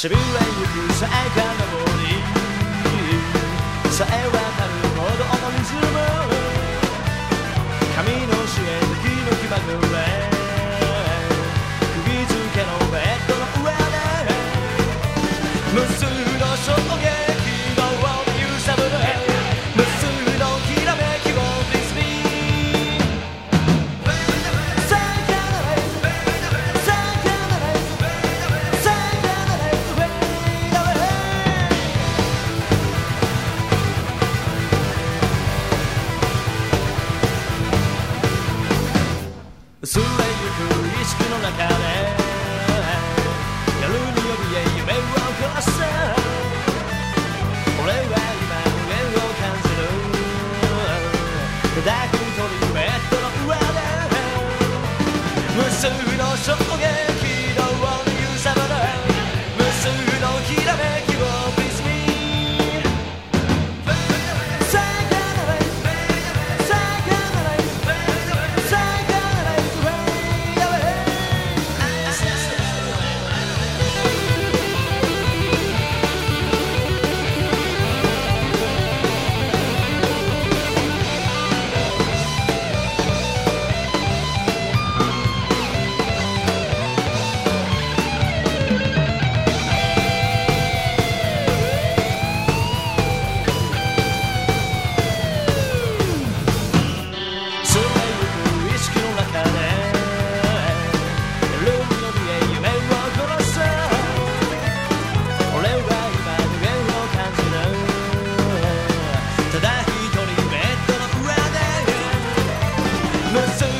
渋谷行くさえかのぼりさえわかるほどの水も髪の主演時の気まぐれ釘付けのベッドの上で無数の衝撃。意識の中で夜に怯え夢を起こす俺は今無限を感じる。ただ一人ベッドの上で。無数の証言 Listen.